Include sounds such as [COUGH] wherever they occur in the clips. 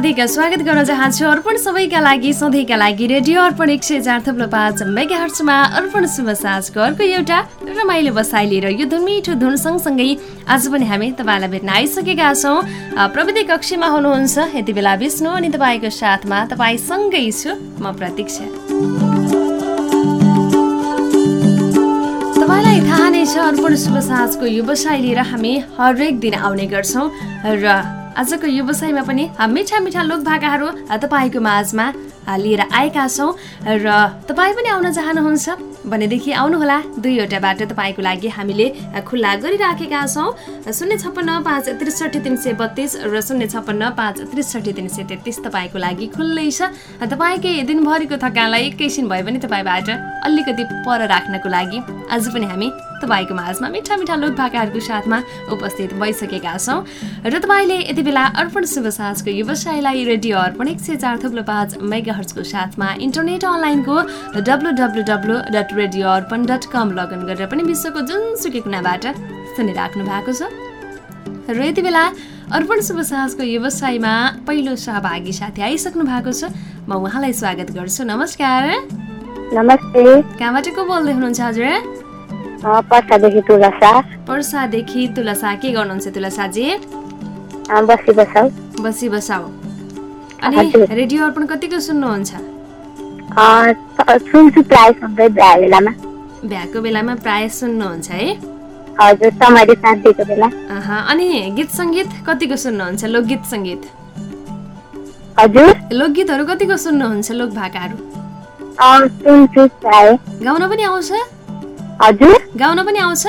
हार्दिक स्वागत गर्न चाहन्छु अर्पण सबैका लागि सधैँका लागि रेडियो अर्पण एक सय चार थप्लो पाँच मेगा हर्चमा अर्पण शुभ साँझको अर्को एउटा रमाइलो बसाइ लिएर यो धुन मिठो धुन सँगसँगै आज पनि हामी तपाईँलाई भेट्न आइसकेका छौँ। प्रविधि कक्षीमा हुनुहुन्छ यति बेला विष्णु अनि तपाईँको साथमा तपाईँसँगै छु म प्रतीक्षा। तपाईँलाई थाहा नै छ अर्पण शुभ साँझको व्यवसाय लिएर हामी हरेक दिन आउने गर्छौँ र आजको व्यवसायमा पनि मिठा मिठा लोक भाकाहरू तपाईँको माझमा लिएर आएका छौँ र तपाईँ पनि आउन चाहनुहुन्छ भनेदेखि आउनुहोला दुईवटा बाटो तपाईँको लागि हामीले खुल्ला गरिराखेका छौँ। शून्य छप्पन्न पाँच त्रिसठी तिन सय बत्तिस र शून्य छप्पन्न पाँच त्रिसठी तिन सय तेत्तिस तपाईँको लागि खुल्लै छ। तपाईँकै दिनभरिको थकानलाई एकैछिन भए पनि तपाईँबाट अलिकति पर राख्नको लागि आज पनि हामी तपाईँको माझमा मिठा मिठा लोक भाकाहरूको साथमा उपस्थित भइसकेका छौँ। र तपाईँले यति बेला अर्पण शुभ साँझको व्यवसायलाई रेडियो अर्पण एक सय चार थुप्रो पाँच मेगाहर्सको साथमा इन्टरनेट अनलाइनको W W W dot radio Arpan dot com login गरेर पनि विश्वको जुनसुकै कुनाबाट सुनिराख्नु भएको छ। र यति बेला अर्पण शुभ व्यवसायमा पहिलो सहभागी साथी आइसक्नु भएको छ। म उहाँलाई स्वागत गर्छु। नमस्कार। नमस्ते। कहाँबाट को बोल्दै हुनुहुन्छ हजुर? पर्सादेखि तुलसा। पर्सादेखि तुलसा। के गर्नुहुन्छ तुलसाजी? बसी बसाउ। बसी बसाउ। अनि रेडियो अर्पण कतिको सुन्नुहुन्छ? सुन्छु प्राय सधैँ भ्या बेलामा। भ्याएको बेलामा प्राय सुन्नुहुन्छ है? हजुर समय शान्तिको बेला। अनि गीत सङ्गीत कतिको सुन्नुहुन्छ? लोकगीत सङ्गीत। हजुर। लोकगीतहरू कतिको सुन्नुहुन्छ? लोक भाकाहरू गाउन पनि आउँछ? हजुर? गाउन पनि आउँछ?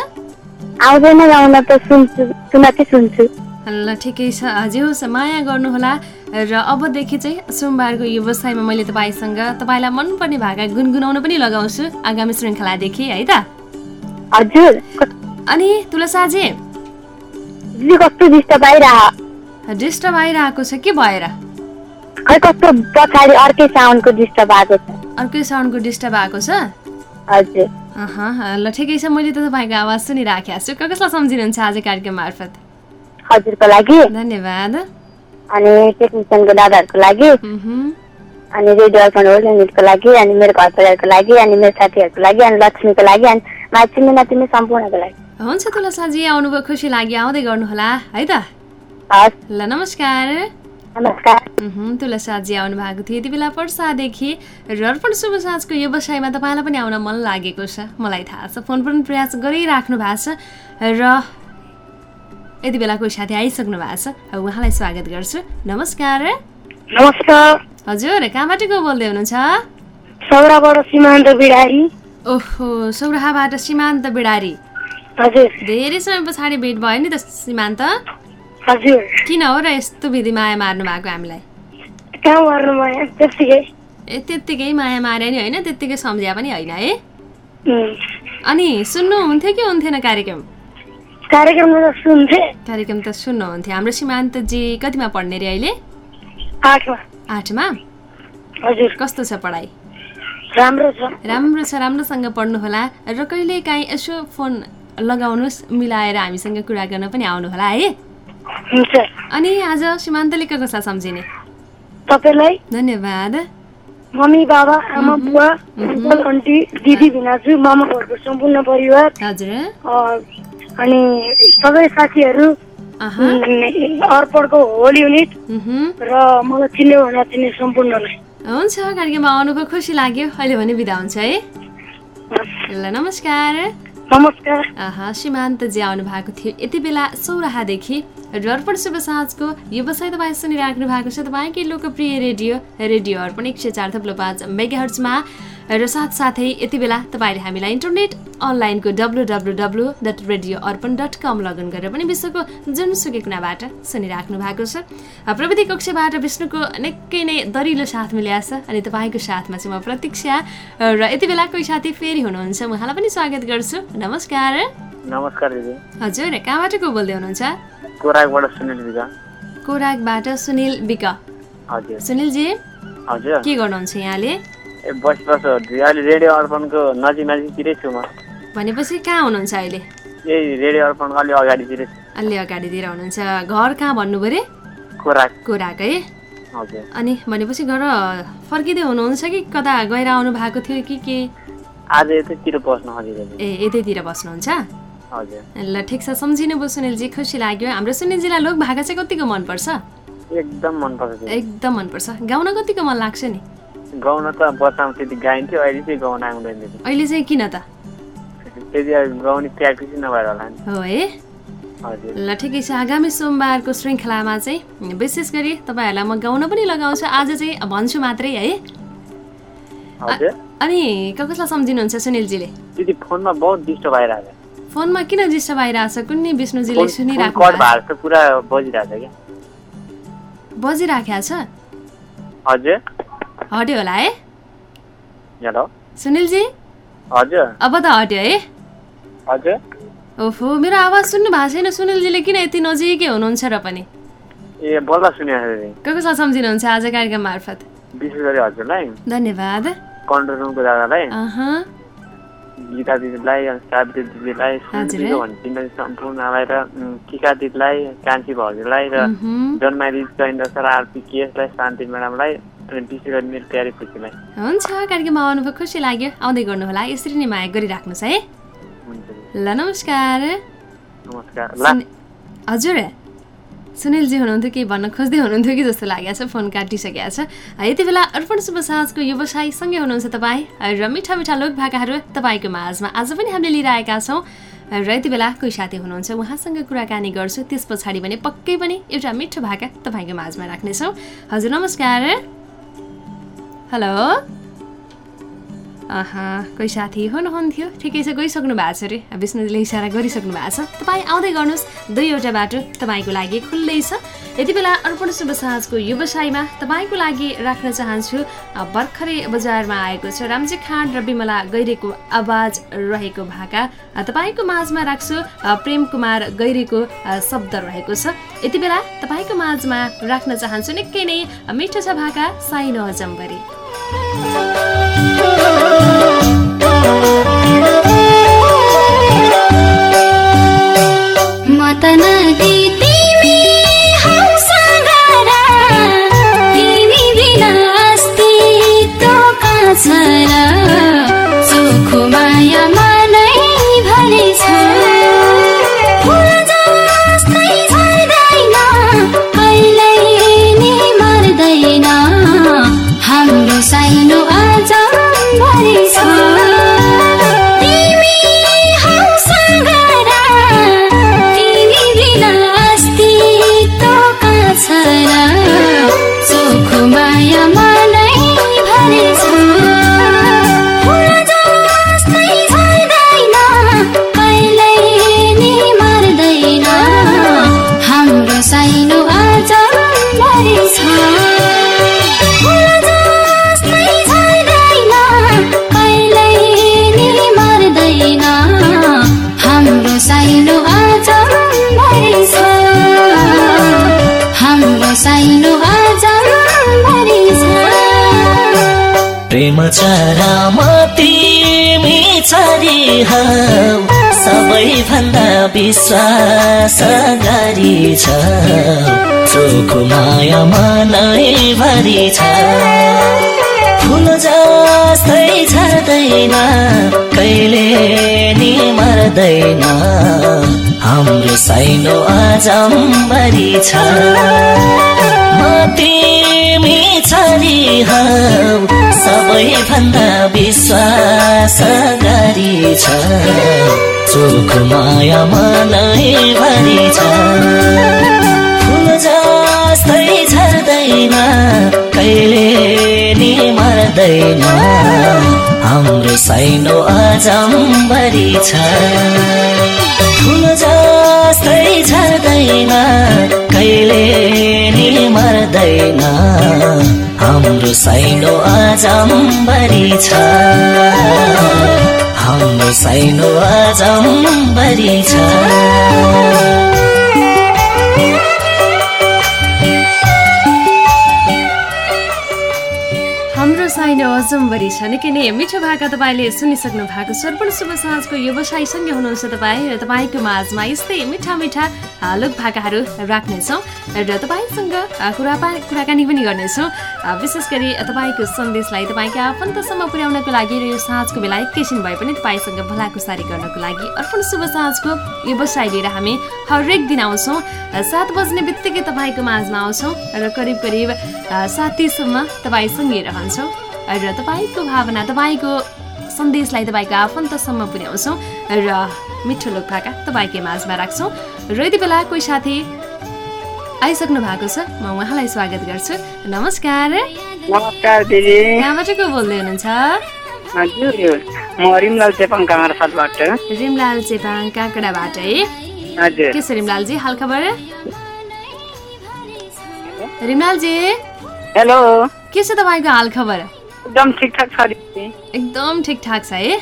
आउँदैन गाउन त सुन्छु चाहिँ सुन्छु। ल ठिकै छ हजुर माया गर्नुहोला। र अबदेखि चाहिँ सोमबारको व्यवसायमा मैले तपाईँसँग तपाईँलाई मनपर्ने भाका गुनगुनाउन पनि लगाउँछु आगामी श्रृङ्खलादेखि है त? हजुर। अनि तुलसाजी? कस्तो डिस्टर्ब आइरह डिस्टर्ब आइरहेको छ के भएर? खै कस्तो पछाडि अर्कै साउन्डको डिस्टर्ब आएको छ। अर्कै साउन्डको डिस्टर्ब आएको छ? हजुर। ल ठिकै छ मैले त तपाईँको आवाज सुनिराखेको छु। कसलाई सम्झिनुहुन्छ आज कार्यक्रम मार्फत? हजुरको लागि। धन्यवाद। अनि टेक्निसियनको दादाहरूको लागि। अनि रेडियो अर्पण होल युनिटको लागि अनि मेरो घर परिवारको लागि अनि मेरो साथीहरूको लागि अनि लक्ष्मीको लागि अनि माछिमी नातिनी सम्पूर्णको लागि। हुन्छ तुलसाजी आउनुभयो खुसी लागि आउँदै गर्नुहोला है त? ल नमस्कार नमस्कार। तुलसाजी आउनु भएको थियो यति बेला पर्सादेखि अर्पण शुभ साँझको व्यवसायमा तपाईँलाई पनि आउन मन लागेको छ मलाई थाहा छ। फोन पनि प्रयास गरिराख्नु भएको छ र यति बेला कोही साथी आइसक्नु भएको छ। उहाँलाई स्वागत गर्छु। नमस्कार। नमस्कार। हजुर कहाँबाट को बोल्दै हुनुहुन्छ? सौराबाट सीमान्त बिडारी। ओहो सौराहाबाट सीमान्त बिडारी। हजुर। धेरै समय पछाडि भेट भयो नि त सीमान्त। हजुर। किन हो र यस्तो विधि माया मार्नु भएको हामीलाई? ए त्यत्तिकै माया मारे नि होइन त्यत्तिकै सम्झ्या पनि होइन है? अनि सुन्नुहुन्थ्यो कि हुन्थेन कार्यक्रम? कार्यक्रम त सुन्थे। कार्यक्रम त सुन्नुहुन्थ्यो। हाम्रो सीमान्तजी कतिमा पढ्ने रे अहिले? आठमा। हजुर। कस्तो छ पढाइ? राम्रो छ। राम्रो छ राम्रोसँग पढ्नुहोला र कहिले काहीँ यसो फोन लगाउनुहोस् मिलाएर हामीसँग कुरा गर्न पनि आउनुहोला है। अनि आज सीमान्तले के कसलाई सम्झिने? तपाईँलाई? धन्यवाद। मम्मी बाबा आमा बुवा अङ्कल आन्टी दिदी भिनाजु मामा घरको सम्पूर्ण परिवार। हजुर। अनि सबै साथीहरू अर्पणको होल युनिट र मलाई चिन्ने नचिन्ने सम्पूर्णलाई। हुन्छ कार्यक्रममा आउनुभयो खुसी लाग्यो। अहिले भने बिदा हुन्छ है। ल नमस्कार। नमस्कार। सीमान्तजी आउनु भएको थियो। यति बेला सौराहादेखि अर्पण शुभ साँझको व्यवसाय तपाईँ सुनिराख्नु भएको छ। तपाईँकै लोकप्रिय रेडियो रेडियो अर्पण एक सय चार थप्लो पाँच मेगा हर्चमा र साथसाथै यति बेला तपाईँले हामीलाई इन्टरनेट अनलाइनको W W W dot radio Arpan dot com login गरेर पनि विश्वको जुनसुकै कुनाबाट सुनिराख्नु भएको छ। प्रविधि कक्षबाट विष्णुको निकै नै दरिलो साथ मिलिएको छ अनि तपाईँको साथमा चाहिँ म प्रतीक्षा र यति बेला कोही साथी फेरि हुनुहुन्छ उहाँलाई पनि स्वागत गर्छु। नमस्कार। नमस्कार दिदी। हजुर कहाँबाट को बोल्दै हुनुहुन्छ? कोराकबाट सुनिल विका कोराकबाट सुनिल विक हजुर। सुनिलजी हजुर। के गर्नुहुन्छ यहाँले? ए बस बस अहिले रेडियो अर्पणको नजिक नजिकतिरै छु म। भनेपछि कहाँ हुनुहुन्छ अहिले? यही रेडियो अर्पणको अलि अगाडितिरै अलि अगाडितिर हुनुहुन्छ। घर कहाँ भन्नुभयो अरे कोराक कोराक है। अनि भनेपछि घर फर्किँदै हुनुहुन्छ कि कता गएर आउनु भएको थियो कि के? आज यतैतिर बस्नु ए यतैतिर बस्नुहुन्छ? ल ठिक छ सम्झिनु भयो सुनिलजी खुसी लाग्यो। हाम्रो सुनिलजीलाई लोक भाका चाहिँ कतिको मनपर्छ? एकदम मनपर्छ। एकदम मनपर्छ। गाउन कतिको मन लाग्छ नि? गाउन त बच्चामा त्यति गाइन्थ्यो अहिले चाहिँ गाउन आउँदैन अहिले चाहिँ किन त? त्यति गाउने प्र्याक्टिसै नभएर होला नि। हो है ल ठिकै छ। आगामी सोमबारको श्रृङ्खलामा चाहिँ विशेष गरी तपाईँहरूलाई म गाउन पनि लगाउँछु। आज चाहिँ भन्छु मात्रै है। अनि कसलाई सम्झिनुहुन्छ सुनिलजीले? दिदी फोनमा बहुत डिस्टर्ब आइरहेको फोनमा किन डिस्टर्ब आइरहेछ कुनै छ विष्णुजीले पुरा बजिरहेको छ क्या। बजिराखेको छ? हजुर। हट्यो होला है? हेलो। सुनिलजी? हजुर। अब त हट्यो है। हजुर। ओहो मेरो आवाज सुन्नु भएको छैन सुनिलजीले किन यति नजिकै हुनुहुन्छ र पनि? ए बल्ल दिदी को कसलाई सम्झिनुहुन्छ आज कार्यक्रम मार्फत? विशेष गरी हजुरलाई। धन्यवाद। कन्ट्रोल रुमको दादालाई। अहँ, गीता दिदीलाई सावित्री दिदीलाई सुनिदिएको भन्ने सम्पूर्णलाई र टिका दिदीलाई कान्छी भाउजूलाई र दिदी चैन्द्र सर आरपी केएसलाई शान्ति म्याडमलाई अनि विशेष गरी मेरो प्यारी खुसीलाई। हुन्छ कार्यक्रममा आउनुभयो खुसी लाग्यो। आउँदै गर्नुहोला यसरी नै माया गरिराख्नुहोस् है। ल नमस्कार। नमस्कार। हजुर। सुनिलजी हुनुहुन्थ्यो केही भन्न खोज्दै हुनुहुन्थ्यो कि जस्तो लागेको छ फोन काटिसकेको छ। यति बेला अर्पण शुभ साँझको व्यवसायीसँगै हुनुहुन्छ तपाईँ र मिठा मिठा लोक भाकाहरू तपाईँको माझमा आज पनि हामीले लिएर आएका छौँ र यति बेला कोही साथी हुनुहुन्छ उहाँसँग कुराकानी गर्छु त्यस पछाडि भने पक्कै पनि एउटा मिठो भाका तपाईँको माझमा राख्नेछौँ। हजुर नमस्कार। हेलो। आहा कोही साथी हुनुहुन्थ्यो। ठिकै छ गइसक्नु भएको छ अरे विष्णुजीले इसारा गरिसक्नु भएको छ। तपाईँ आउँदै गर्नुहोस्। दुईवटा बाटो तपाईँको लागि खुल्लै छ। यति बेला अर्पण शुभ साँझको व्यवसायमा तपाईँको लागि राख्न चाहन्छु भर्खरै बजारमा आएको छ रामजी खाँड र विमला गैरेको आवाज रहेको भाका। तपाईँको माझमा राख्छु प्रेम कुमार गैरेको शब्द रहेको छ। यति बेला तपाईँको माझमा राख्न चाहन्छु निकै नै मिठो छ भाका। साइनो जम्बरी चरामा तिमी छरी हौ सबैभन्दा विश्वास गरी छ। चोखो माया मनै भरि छ। फुल जस्तै झर्दैन कहिले नि मर्दैन। हाम्रो साइनो आजम्बरी छ। म तिमी छरी हौ सबैभन्दा विश्वास गरी छ चोख माया मनै भरि छ फुल जस्तै झर्दै छाड्दैन कहिले नि मर्दैन। हाम्रो साइनो अजम्बरी छ। ठुलो जस्तै झर्दैन कहिले नि मर्दैन हाम्रो साइनो अजम्बरी छ। हाम्रो साइनो अजम्बरी छ। अजम्बरी छ निकै नै मिठो भाका तपाईँले सुनिसक्नु भएको छ। अर्पण शुभ साँझको व्यवसायसँगै हुनुहुन्छ तपाईँ। र तपाईँको माझमा यस्तै मिठा मिठा लोक भाकाहरू राख्नेछौँ। र तपाईँसँग कुरा कुराकानी पनि गर्नेछौँ। विशेष गरी तपाईँको सन्देशलाई तपाईँका आफन्तसम्म पुर्याउनको लागि र यो साँझको बेला एकैछिन भए पनि तपाईँसँग भलाकुसारी गर्नको लागि अर्पण शुभ साँझको व्यवसाय लिएर हामी हरेक दिन आउँछौँ। सात बज्ने बित्तिकै तपाईँको माझमा आउँछौँ। र करिब करिब साथीसम्म तपाईँसँगै रहन्छौँ। र तपाईँको भावना तपाईँको सन्देशलाई तपाईँको आफन्तसम्म पुर्याउँछौँ र मिठो लोक भाका तपाईँकै माझमा राख्छौँ। र यति बेला कोही साथी आइसक्नु भएको छ म उहाँलाई स्वागत गर्छु। नमस्कार। नमस्कार दिदी। कहाँबाट को बोल्दै हुनुहुन्छ? हजुर म रिमलाल चेपाङ काँगडासालबाट रिमलाल चेपाङ काँक्राबाट है। हजुर। के छ रिमलालजी हालखबर रिमलालजी। हेलो। के छ तपाईँको हालखबर एकदम ठिकठाक छ एकदम ठिकठाक छ है?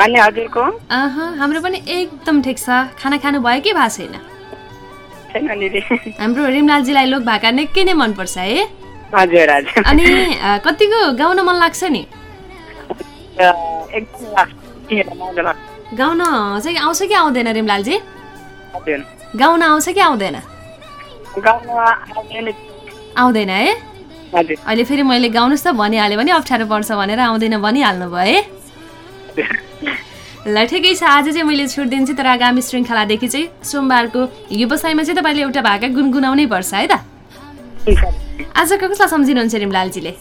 अनि हजुरको? अह हाम्रो पनि एकदम ठिक छ। खाना खानु भयो कि भएको छैन? हाम्रो रिमलालजीलाई लोक भाका निकै नै मनपर्छ है। हजुर हजुर। अनि कतिको गाउन मन लाग्छ नि? गाउन चाहिँ आउँछ कि आउँदैन रिमलालजी? गाउन आउँछ कि आउँदैन। आउँदैन है? अहिले फेरि मैले गाउनुहोस् त भनिहालेँ भने अप्ठ्यारो पर्छ भनेर आउँदैन भनिहाल्नु भयो है? ल ठिकै छ। आज चाहिँ मैले छुट दिन्छु तर आगामी श्रृङ्खलादेखि चाहिँ सोमबारको व्यवसायमा चाहिँ तपाईँले एउटा भाका गुनगुनाउनै पर्छ है त? आजको कसलाई सम्झिनुहुन्छ रिमलालजीले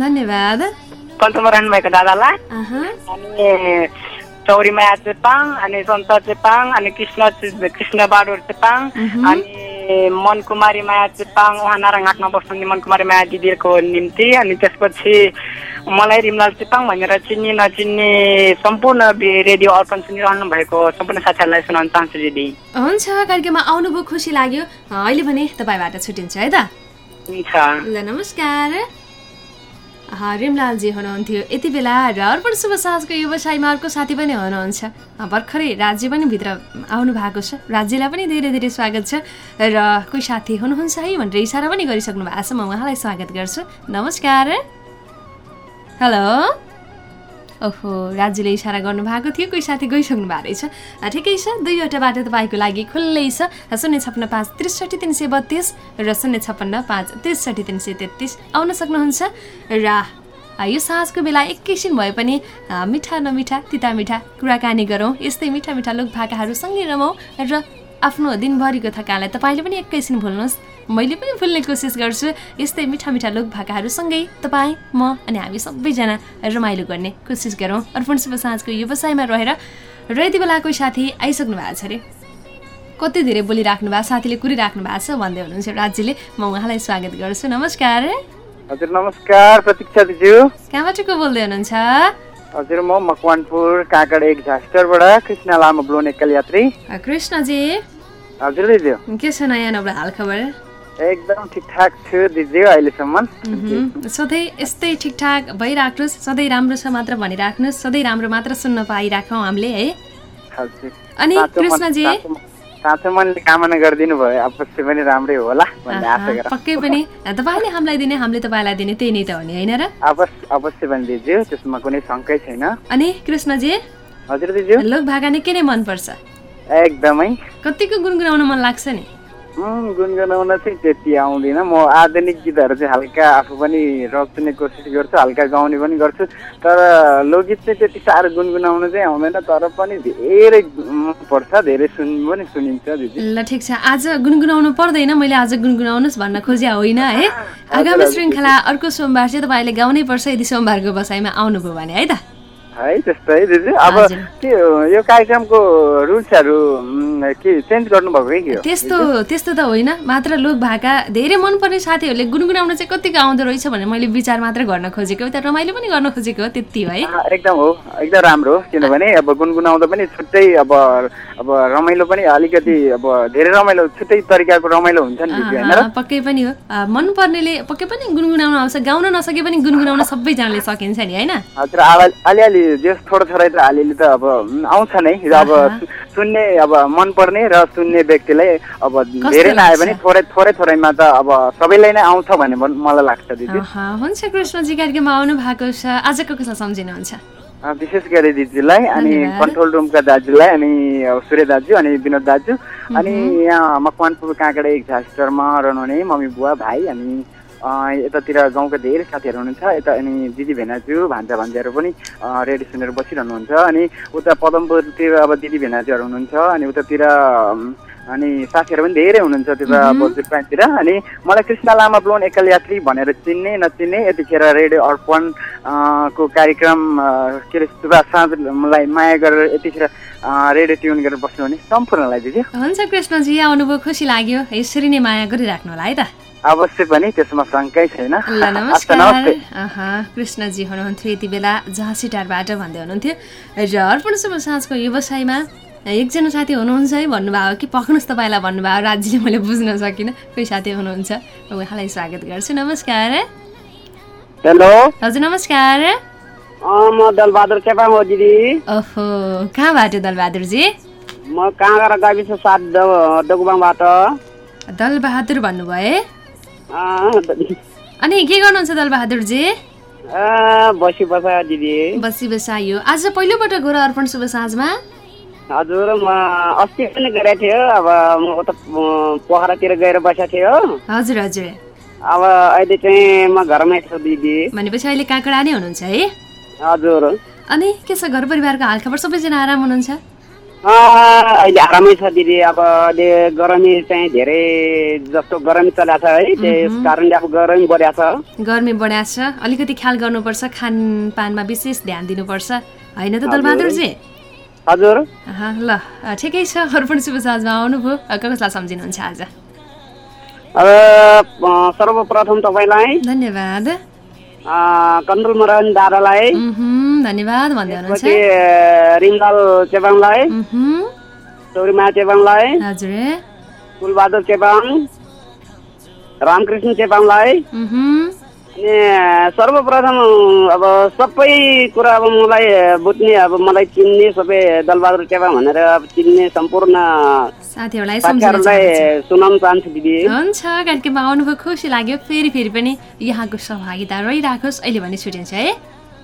धन्यवाद। रहनुभएको दादालाई। अनि चौरी माया चेपाङ अनि सन्त चेपाङ अनि कृष्ण कृष्ण बाडुर चेपाङ अनि मनकुमारी माया चेपाङ उहाँ नारायणघाटमा बस्नुहुने मनकुमारी माया दिदीको निम्ति अनि त्यसपछि मलाई रिमलाल चेपाङ भनेर चिन्ने नचिन्ने सम्पूर्ण रेडियो अर्पण सुनिरहनु भएको सम्पूर्ण साथीहरूलाई सुनाउन चाहन्छु दिदी हुन्छ कार्यक्रममा आउनुभयो खुसी लाग्यो। अहिले भने तपाईँबाट छुट्टिन्छ है त? हुन्छ। ल नमस्कार। रिमलालजी हुनुहुन्थ्यो। यति बेला र अर्पण शुभ साँझको व्यवसायमा अर्को साथी पनि हुनुहुन्छ। भर्खरै राज्य पनि भित्र आउनु भएको छ। राज्यलाई पनि धेरै धेरै स्वागत छ। र कोही साथी हुनुहुन्छ है भनेर इसारा पनि गरिसक्नु भएको छ। म उहाँलाई स्वागत गर्छु। नमस्कार। हेलो। ओहो राज्यले इसारा गर्नुभएको थियो कोही साथी गइसक्नु भएको रहेछ। ठिकै छ दुईवटा बाटो तपाईँको लागि खुल्लै छ। शून्य छप्पन्न पाँच त्रिसठी तिन सय बत्तिस र शून्य छप्पन्न पाँच त्रिसठी तिन सय तेत्तिस। आउन सक्नुहुन्छ? र यो साँझको बेला एकैछिन भए पनि मिठा नमिठा तिता मिठा कुराकानी गरौँ। यस्तै मिठा मिठा लोक भाकाहरू सँगै रमौँ र आफ्नो दिनभरिको थकालाई तपाईँले पनि एकैछिन भुल्नुहोस्। मैले पनि भुल्ने कोसिस गर्छु। यस्तै मिठा मिठा लोक भाकाहरू सँगै तपाईँ म अनि हामी सबैजना रमाइलो गर्ने कोसिस गरौँ। अर्पण शुभ साँझको व्यवसायमा रहेर र यति बेला कोही साथी आइसक्नु भएको छ अरे। कति धेरै बोलिराख्नु भएको साथीले कुरिराख्नु भएको छ भन्दै हुनुहुन्छ राज्यले। म उहाँलाई स्वागत गर्छु। नमस्कार। हजुर नमस्कार प्रतीक्षा दिजु। कहाँबाट को बोल्दै हुनुहुन्छ? हजुर म मकवानपुर काँकड एक झास्टरबाट कृष्ण लामा ब्लोन एकल यात्री। कृष्णजी। हजुर दिजु। के छ नयाँ नब्रा हालखबर? एकदम ठिकठाक छु दिजु अहिलेसम्म। सधैँ यस्तै ठिकठाक भइराख्नुहोस् सधैँ राम्रो छ मात्र भनिराख्नुहोस् सधैँ राम्रो मात्र सुन्न पाइराखौँ हामीले है। अनि कृष्णजी? साँचो मन- साँचो मनले कामना गरिदिनु भयो अवश्य पनि राम्रै होला भन्ने आशा आहा, गर। पक्कै पनि। [LAUGHS] तपाईँले हामीलाई दिने हामीले तपाईँलाई दिने त्यही नै त हो नि होइन र? अवश्य अवश्य पनि त्यसमा कुनै शङ्कै छैन। अनि कृष्णजी? हजुर दिजु लोक भाका निकै नै मनपर्छ? एकदमै। कतिको गुनगुनाउन मन लाग्छ नि? गुनगुनाउन चाहिँ त्यति आउँदिन। म आधुनिक गीतहरू चाहिँ हल्का आफू पनि रप्ने कोसिस गर्छु हल्का गाउने पनि गर्छु। तर लोकगीत चाहिँ त्यति साह्रो गुनगुनाउन चाहिँ आउँदैन तर पनि धेरै पर्छ धेरै सुन पनि सुनिन्छ दिदी। ल ठिक छ। आज गुनगुनाउनु पर्दैन मैले आज गुनगुनाउनुहोस् भन्न खोजे होइन है? आगामी श्रृङ्खला अर्को सोमबार चाहिँ तपाईँले गाउनै पर्छ यदि सोमबारको बसाइमा आउनुभयो भने है त? है त्यस्तो दिदी अब। के यो कार्यक्रमको रुल्सहरू के चेन्ज गर्नुभएको है के त्यस्तो त्यस्तो त होइन। मात्र लोक भाका धेरै मनपर्ने साथीहरूले गुनगुनाउन चाहिँ कतिको आउँदो रहेछ भने मैले विचार मात्र गर्न खोजेको उता रमाइलो पनि गर्न खोजेको हो त्यति हो एकदम हो एकदम राम्रो हो। किनभने अब गुनगुनाउँदा पनि छुट्टै अब अब रमाइलो पनि अलिकति अब धेरै रमाइलो छुट्टै तरिकाको रमाइलो हुन्छ नि होइन। पक्कै पनि हो। मनपर्नेले पक्कै पनि गुनगुनाउन आउँछ गाउन नसके पनि गुनगुनाउन सबैजनाले सकिन्छ नि होइन? हजुर अलिअलि जे थोरै थोरै त अलिअलि त अब आउँछ नै अब आहा। सु- सुन्ने अब मनपर्ने र सुन्ने व्यक्तिलाई अब धेरै नआए पनि? थोरै थोरै थोरैमा त अब सबैलाई नै आउँछ भन्ने मलाई लाग्छ दिदी हुन्छ कृष्णजी कार्यक्रममा आउनु भएको छ आजको कसलाई सम्झिनुहुन्छ विशेष गरी दिदीलाई अनि। कन्ट्रोल रुमका दाजुलाई अनि अब सूर्य दाजु अनि विनोद दाजु अनि यहाँ मकवानपुर काँकडा एक झास्टरमा रहनुहुने मम्मी बुवा भाइ अनि यतातिर गाउँका धेरै साथीहरू हुनुहुन्छ यता अनि दिदी भेनाजु भान्जा भान्जाहरू पनि रेडियो सुनेर बसिरहनुहुन्छ अनि उता पदमपुरतिर अब दिदी भेनाजुहरू हुनुहुन्छ अनि उतातिर अनि साथीहरू पनि धेरै हुनुहुन्छ त्यता बजुरपातिर अनि मलाई कृष्ण लामा ब्लोन एकल यात्री भनेर चिन्ने नचिन्ने यतिखेर रेडियो अर्पण को कार्यक्रम के अरे सुभाष साँझलाई माया गरेर यतिखेर रेडियो ट्युन गरेर बस्नुहुने सम्पूर्णलाई दिदी। हुन्छ कृष्णजी आउनुभयो खुसी लाग्यो यसरी नै माया गरिराख्नु होला है त। अवश्य पनि त्यसमा शङ्कै छैन। [LAUGHS] कृष्णजी हुनुहुन्थ्यो यति बेला झाँसीटारबाट भन्दै हुनुहुन्थ्यो। र अर्पण शुभ साँझको व्यवसायमा एकजना साथी हुनुहुन्छ है भन्नुभयो कि पक्नुहोस् तपाईँलाई भन्नुभयो राज्यले मैले बुझ्न सकिनँ। कोही साथी हुनुहुन्छ उहाँलाई स्वागत गर्छु। नमस्कार। हेलो। हजुर नमस्कार। म दलबहादुर चेपाङ हो दिदी ओहो कहाँबाट दलबहादुरजी? म कहाँ गाविस सात डोकुबाङबाट दलबहादुर भन्नुभयो अनि के गर्नुहुन्छ दलबहादुरजी बसी बस दिदी। बसी बसायो आज पहिलोपटक गएर अर्पण शुभ साँझमा? हजुर म अस्ति पनि गएको थियो। अब म उता पोखरातिर गएर बसेको थियो हजुर हजुर। अब अहिले चाहिँ म घरमै छु दिदी। भनेपछि अहिले काँकडा नै हुनुहुन्छ है? हजुर। अनि के छ घर परिवारको हालखबर? सबैजना आराम हुनुहुन्छ? अहिले आरामै छ दिदी। अब अहिले गरमी चाहिँ धेरै जस्तो गरमी चलाएको छ है। त्यस कारणले अब गरमी बढिएको छ। गर्मी बढाएको छ। अलिकति ख्याल गर्नुपर्छ। खानपानमा विशेष ध्यान दिनुपर्छ। होइन त दलबहादुरजी? हजुर। ल ठिकै छ। अर्पण शुभ साँझमा आउनुभयो कसलाई सम्झिनुहुन्छ आज? अब सर्वप्रथम तपाईँलाई धन्यवाद। कन्दुल मरन दादालाई धन्यवाद भन्दै हुनुहुन्छ। रिमलाल चेपाङलाई चौरीमा चेपाङलाई हजुर। कुलबहादुर चेपाङ रामकृष्ण चेपाङलाई अनि सर्वप्रथम अब सबै कुरा अब मलाई बुझ्ने अब मलाई चिन्ने सबै दलबहादुर चेपाङ भनेर अब चिन्ने सम्पूर्ण साथीहरूलाई। सुनाउन चाहन्छु। दिदी। हुन्छ कार्यक्रममा आउनुभयो खुसी लाग्यो फेरि फेरि पनि यहाँको सहभागिता रहिराखोस्। अहिले भने छुटिन्छ है।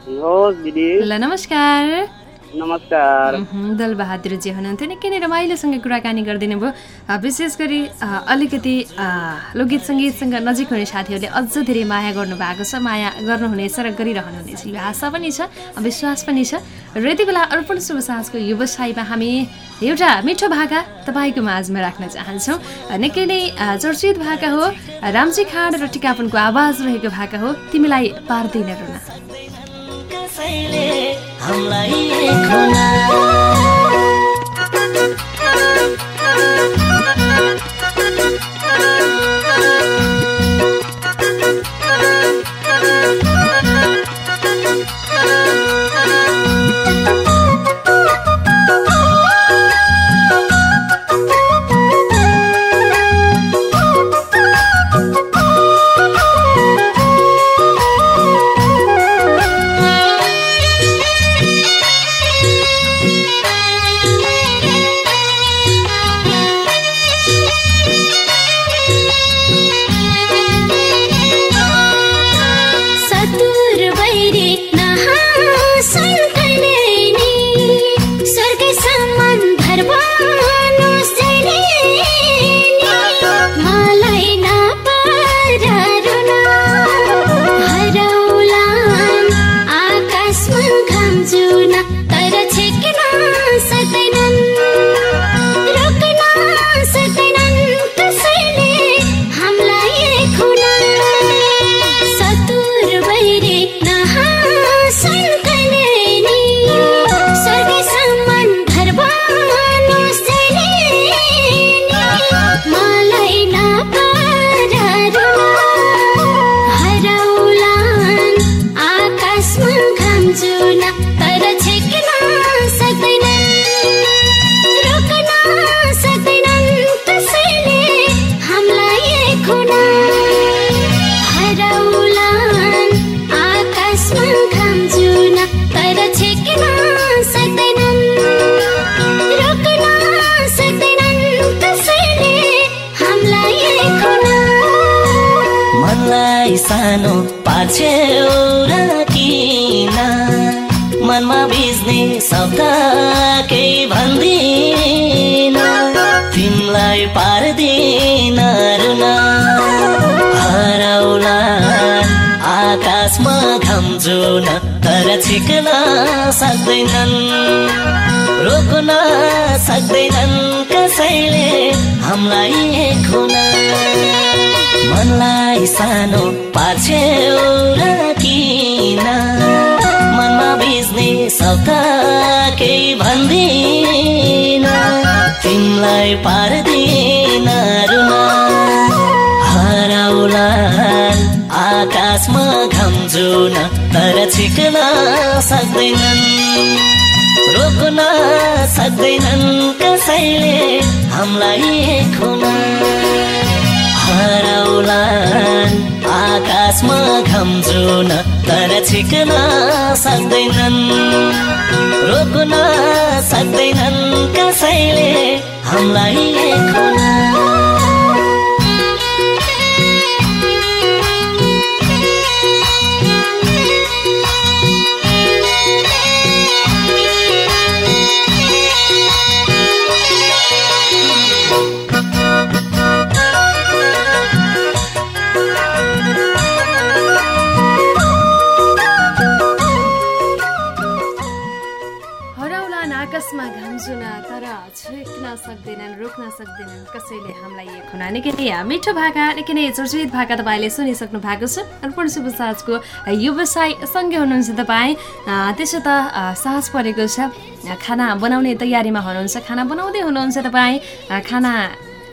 होस् दिदी। ल नमस्कार। नमस्कार। दलबहादुरजी हुनुहुन्थ्यो निकै नै। रमाइलोसँग कुराकानी गरिदिनु भयो? विशेष गरी अलिकति अ, लोकगीत सङ्गीतसँग नजिक हुने साथीहरूले अझ धेरै माया गर्नुभएको छ। माया गर्नुहुनेछ र गरिरहनुहुनेछ। यो आशा पनि छ विश्वास पनि छ। र यति बेला अर्पण शुभ साँझको व्यवसायमा हामी एउटा मिठो भाका तपाईँको माझमा राख्न चाहन्छौँ। निकै नै चर्चित भाका हो। रामजी खाँड र टिकापनको आवाज रहेको भाका हो। तिमीलाई पार्दैन रुन हामीलाई खुला सानो पाछ्यौ र किन? मनमा बिज्ने शब्द केही भन्दिन। तिमीलाई पार्दिन रुन। हराउला आकाशमा घाम जुन तर छिक्न सक्दैनन्। रोक्न सक्दैनन् कसैले हामीलाई खुन मनलाई सानो पाछ्यौ र किन? मनमा बिज्ने शब्द केही भन्दिन। तिमीलाई पार्दिन रुन। हराउला आकाशमा तर छिक्न सक्दैनन्। रोक्न सक्दैनन् कसैले हामीलाई खुन हराउलान् आकाशमा घाम जुन तर छिक्न सक्दैनन्। रोक्न सक्दैनन् कसैले हामीलाई खुन आकाशमा घाम जुन तर छेक्न सक्दैनन् रोक्न सक्दैनन् कसैले हामीलाई यो खुना? निकै नै मिठो भाका निकै नै चर्चित भाका तपाईँले सुनिसक्नु भएको छ। अर्पण शुभ साँझको व्यवसाय सँगै हुनुहुन्छ तपाईँ। त्यसो त साँझ परेको छ। खाना बनाउने तयारीमा हुनुहुन्छ। खाना बनाउँदै हुनुहुन्छ तपाईँ। खाना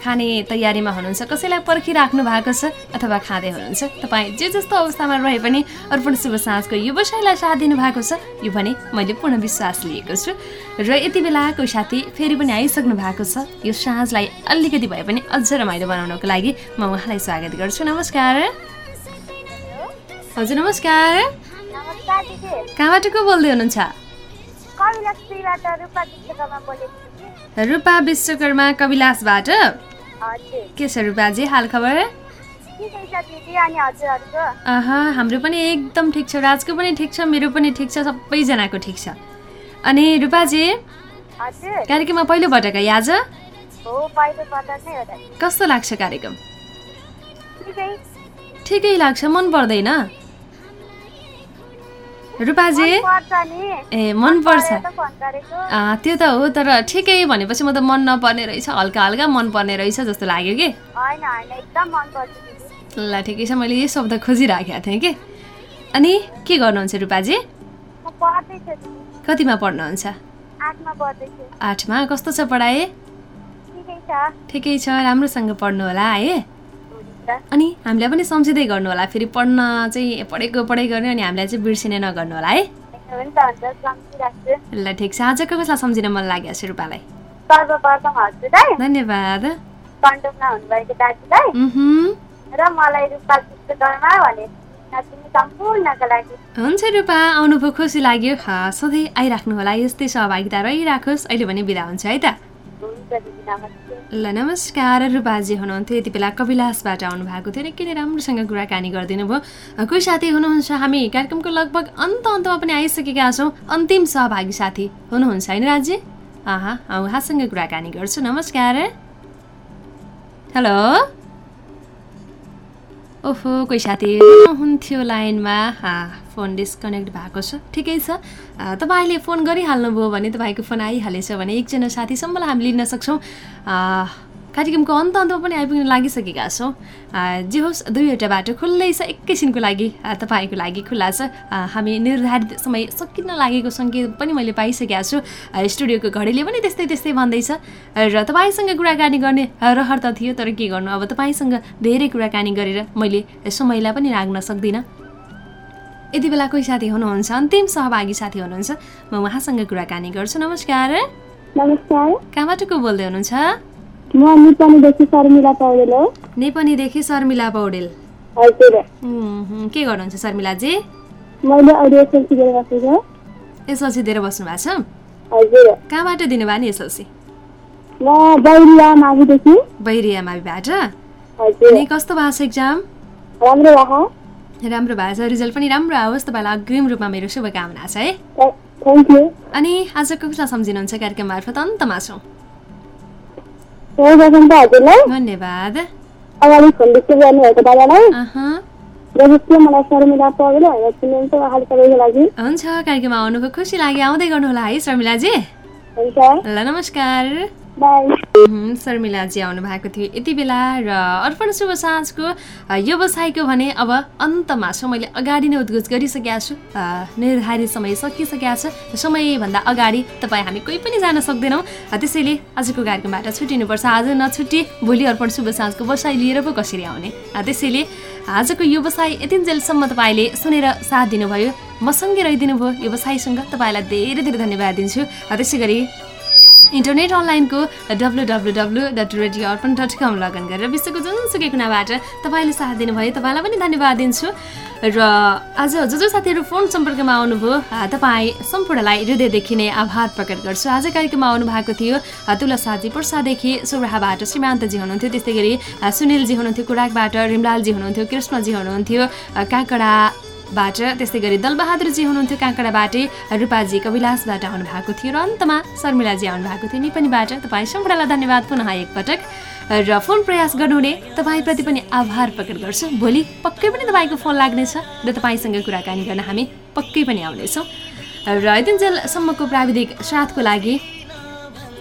खाने तयारीमा हुनुहुन्छ? कसैलाई पर्खिराख्नु भएको छ अथवा खाँदै हुनुहुन्छ? तपाईँ जे जस्तो अवस्थामा रहे पनि अर्पण शुभ साँझको व्यवसायलाई साथ दिनुभएको छ यो भने मैले पूर्ण विश्वास लिएको छु। र यति बेला कोही साथी फेरि पनि आइसक्नु भएको छ। यो साँझलाई अलिकति भए पनि अझ रमाइलो बनाउनको लागि म उहाँलाई स्वागत गर्छु। नमस्कार। हजुर नमस्कार। कहाँबाट को बोल्दै हुनुहुन्छ? रूपा विश्वकर्मा बोलेको कविलासबाट? के छ रूपाजी हाल खबर हाम्रो पनि एकदम ठिक छ राजको पनि ठिक छ मेरो पनि ठिक छ सबैजनाको ठिक छ। अनि रूपाजी कार्यक्रममा पहिलोपटक आज? कस्तो लाग्छ कार्यक्रम? ठिकै लाग्छ मन पर्दैन। रूपाजी? ए मन पर्छ परेर त फोन गरेको। अँ, त्यो त हो तर ठिकै भनेपछि म त मन नपर्ने रहेछ हल्का हल्का मन पर्ने रहेछ जस्तो लाग्यो कि। ल ठिकै छ मैले यही शब्द खोजिराखेको थिएँ कि। अनि के गर्नुहुन्छ रूपाजी? कतिमा पढ्नुहुन्छ? आठमा कस्तो छ पढाइ? ठिकै छ राम्रोसँग पढ्नु होला है। अनि हामीलाई पनि सम्झिँदै गर्नु होला फेरि पढ्न चाहिँ पढेको पढाइ गर्ने अनि हामीलाई चाहिँ बिर्सिने नगर्नु होला है? ल ठिक छ। आजको कसलाई सम्झिन मन लागेको छ रूपालाई? सर्वप्रथम हजुरलाई धन्यवाद। र मलाई हुन्छ रूपा आउनुभयो खुसी लाग्यो। सधैँ आइराख्नु होला यस्तै सहभागिता रहिराखोस्। अहिले भने बिदा हुन्छ है त? ल नमस्कार रूपाजी हुनुहुन्थ्यो। यति बेला कविलासबाट आउनु भएको थियो निकै नै राम्रोसँग कुराकानी गरिदिनु भयो। कोही साथी हुनुहुन्छ हामी। कार्यक्रमको लगभग अन्त अन्तमा पनि आइसकेका छौँ। अन्तिम सहभागी साथी हुनुहुन्छ होइन राज्य आहा उहाँसँग कुराकानी गर्छु। नमस्कार। हेलो? ओहो कोही साथी हुनुहुन्थ्यो लाइनमा। फोन डिस्कनेक्ट भएको छ। ठिकै छ। तपाईँले फोन गरिहाल्नुभयो भने तपाईँको फोन आइहालेछ भने एकजना साथीसम्मलाई हामी लिन सक्छौँ। कार्यक्रमको अन्त अन्तमा पनि आइपुग्न लागिसकेका छौँ। जे होस् दुईवटा बाटो खुल्लै छ। एकैछिनको लागि तपाईँको लागि खुल्ला छ। हामी निर्धारित समय सकिन लागेको सङ्केत पनि मैले पाइसकेका छु। स्टुडियोको घडीले पनि त्यस्तै त्यस्तै भन्दैछ। र तपाईँसँग कुराकानी गर्ने रहर त थियो तर के गर्नु? अब तपाईँसँग धेरै कुराकानी गरेर मैले समयलाई पनि राख्न सक्दिनँ। यति बेला कोही साथी हुनुहुन्छ? अन्तिम सहभागी साथी हुनुहुन्छ। म उहाँसँग कुराकानी गर्छु। नमस्कार। नमस्कार। कहाँबाट को बोल्दै हुनुहुन्छ? नेपालीदेखि शर्मिला पौडेल के गर्नुहुन्छ शर्मिलाजी? एसएलसी दिएर बस्नु भएको छ? कहाँबाट दिनुभयो नि एसएलसी बैरिया माविबाट? अनि कस्तो भएको छ राम्रो रह राम्रो भएछ रिजल्ट पनि राम्रो आओस्। तपाईँलाई अग्रिम रूपमा मेरो शुभकामना छ है। अनि आजको कसलाई सम्झिनुहुन्छ कार्यक्रम मार्फत अन्तमा छौँ धन्यवाद अगाडि फोन रिसिभ गर्नुभएको दादालाई हुन्छ कार्यक्रममा आउनुभयो खुसी लाग्यो आउँदै गर्नुहोला है शर्मिलाजी। ल नमस्कार। शर्मिलाजी आउनु भएको थियो यति बेला र अर्पण शुभ साँझको व्यवसायको भने अब अन्तमा छ मैले अगाडि नै उद्घोष गरिसकेका छु। निर्धारित समय सकिसकेका छ। समयभन्दा अगाडि तपाईँ हामी कोही पनि जान सक्दैनौँ। त्यसैले आजको कार्यक्रमबाट छुट्टिनुपर्छ आज नछुट्टी भोलि अर्पण शुभ साँझको बसाइ लिएर पो कसरी आउने? त्यसैले आजको व्यवसाय यतिन्जेलसम्म तपाईँले सुनेर साथ दिनुभयो। मसँगै रहिदिनु भयो व्यवसायसँग तपाईँलाई धेरै धेरै धन्यवाद दिन्छु। त्यसै गरी इन्टरनेट अनलाइनको W W W dot radio Arpan dot com login गरेर विश्वको जुनसुकै कुनाबाट तपाईँले साथ दिनुभयो। तपाईँलाई पनि धन्यवाद दिन्छु। र आज जो जो साथीहरू फोन सम्पर्कमा आउनुभयो। तपाईँ सम्पूर्णलाई हृदयदेखि नै आभार प्रकट गर्छु। आज कार्यक्रममा आउनु भएको थियो तुलसाजी पर्सादेखि सोराहाबाट श्रीमान्तजी हुनुहुन्थ्यो। त्यस्तै गरी सुनिलजी हुनुहुन्थ्यो कुराकबाट रिमलालजी हुनुहुन्थ्यो कृष्णजी हुनुहुन्थ्यो काँकडा बाट त्यस्तै गरी दलबहादुरजी हुनुहुन्थ्यो काँकडाबाटै। रूपाजी कविलासबाट आउनु भएको थियो र अन्तमा शर्मिलाजी आउनु भएको थियो निपनीबाट तपाईँ सम्पूर्णलाई धन्यवाद पुनः एकपटक। र फोन प्रयास गर्नुहुने तपाईँप्रति पनि आभार प्रकट गर्छु। भोलि पक्कै पनि तपाईँको फोन लाग्नेछ र तपाईँसँग कुराकानी गर्न हामी पक्कै पनि आउनेछौँ। र यतिन्जेलसम्मको प्राविधिक साथको लागि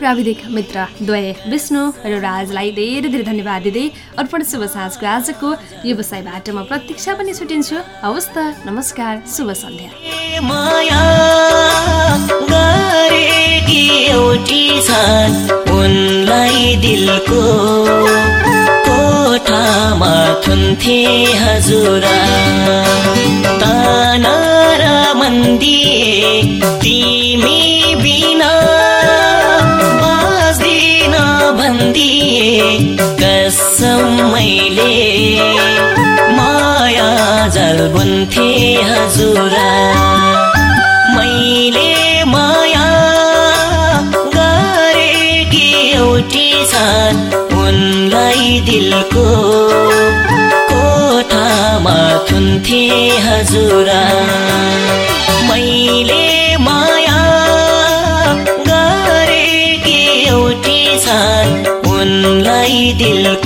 प्राविधिक मित्र द्वय विष्णु र राजलाई धेरै धेरै धन्यवाद दिँदै अर्पण शुभ साँझको आजको व्यवसायबाट म प्रतीक्षा पनि छुटिन्छु। हवस् त नमस्कार शुभ सन्ध्या। उनलाई थुन्थे हजुर। माया जल बुन्थे हजुर। मैले माया गरेकी एउटी छन् उनलाई दिलको कोठामा थुन्थे हजुर। मैले माया गरेकी एउटी छन् उनलाई दिलको